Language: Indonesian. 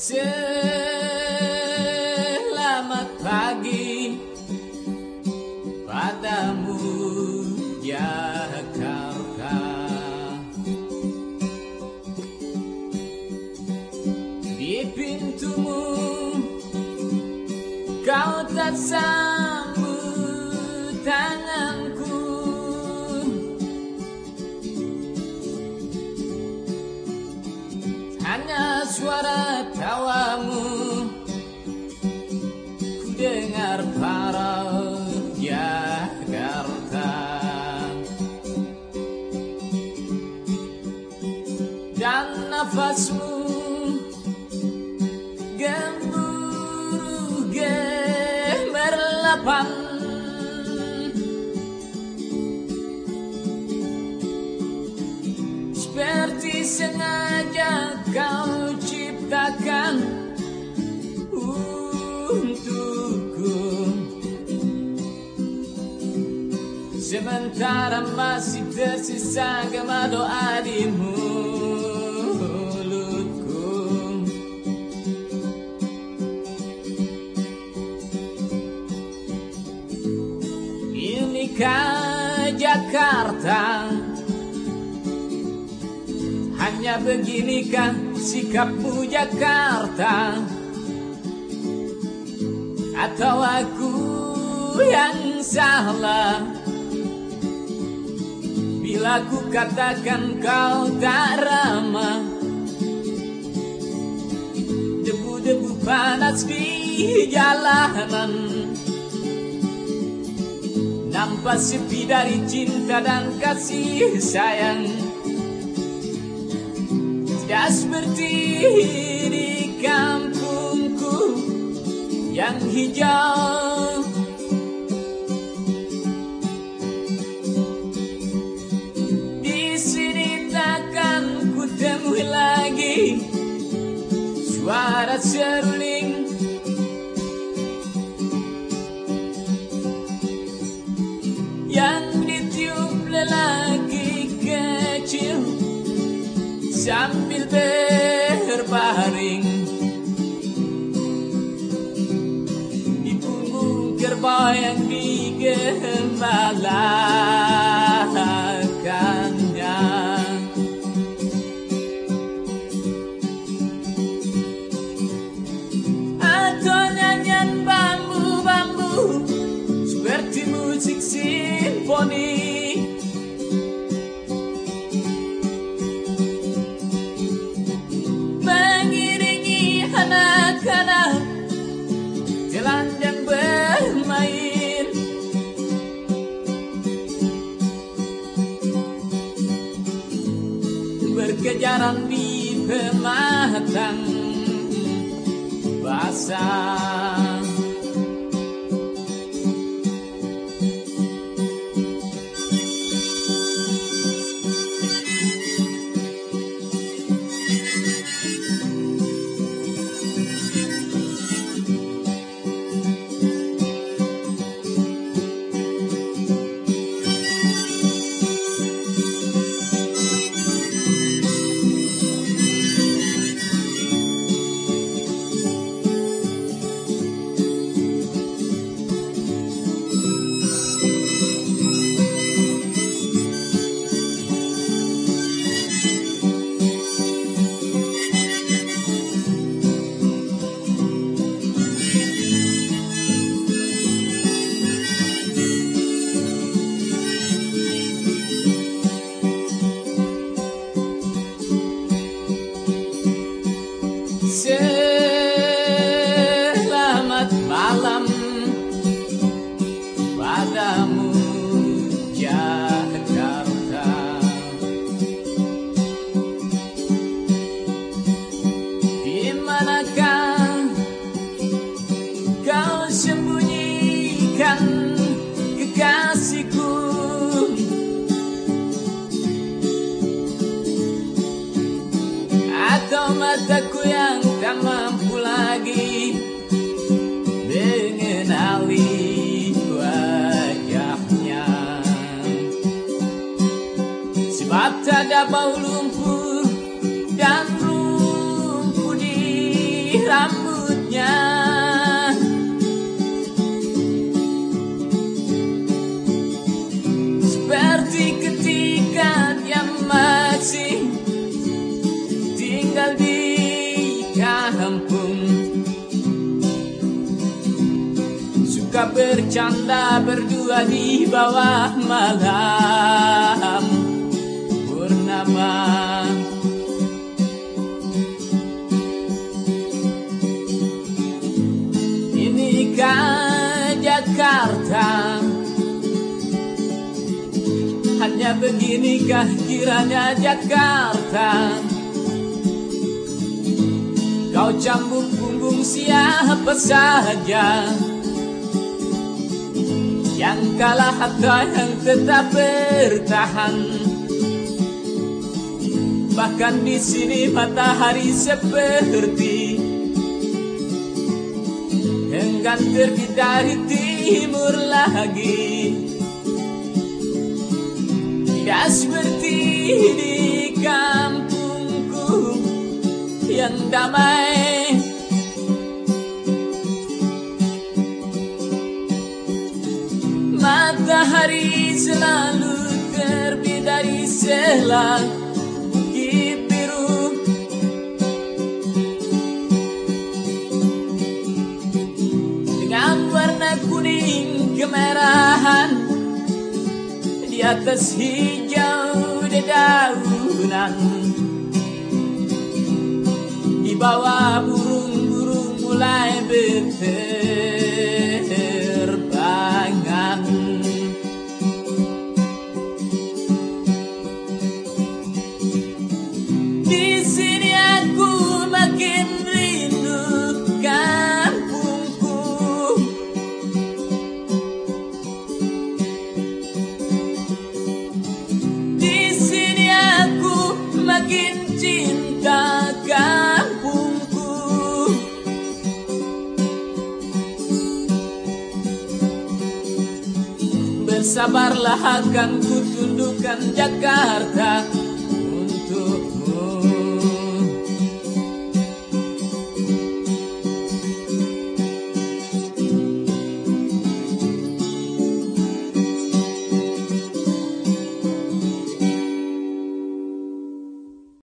Selamat pagi padamu Jakarta Di pintumu kau tak sambut tanganku. Hanya suara dengar para Jakarta. Dan nafasmu Gemuruh gemerlapan Sementara masih tersisa gema doa di mulutku. Inikah Jakarta. Hanya beginikah sikapmu Jakarta. Atau aku yang salah Bila ku katakan kau tak ramah. Debu-debu panas di jalanan. Nampak sepi dari cinta dan kasih sayang. Tidak seperti di kampungku yang hijau berbaring di punggung kerbau yang digembalakannya. Di pematang basah kau lumpuh dan lumpuh di rambutnya. Seperti ketika dia masih tinggal di kampung. Suka bercanda berdua di bawah malam. Inikah Jakarta. Hanya beginikah kiranya Jakarta. Kau cambuk punggung siapa saja. Yang kalah atau yang tetap bertahan Bahkan di sini matahari seperti Enggan terbit dari timur lagi. Tidak seperti di kampungku yang damai. Matahari selalu terbit dari selang atas hijau dedaunan di bawah burung-burung mulai berterbangan. Di sini aku makin cinta kampungku Bersabarlah akan kutundukkan Jakarta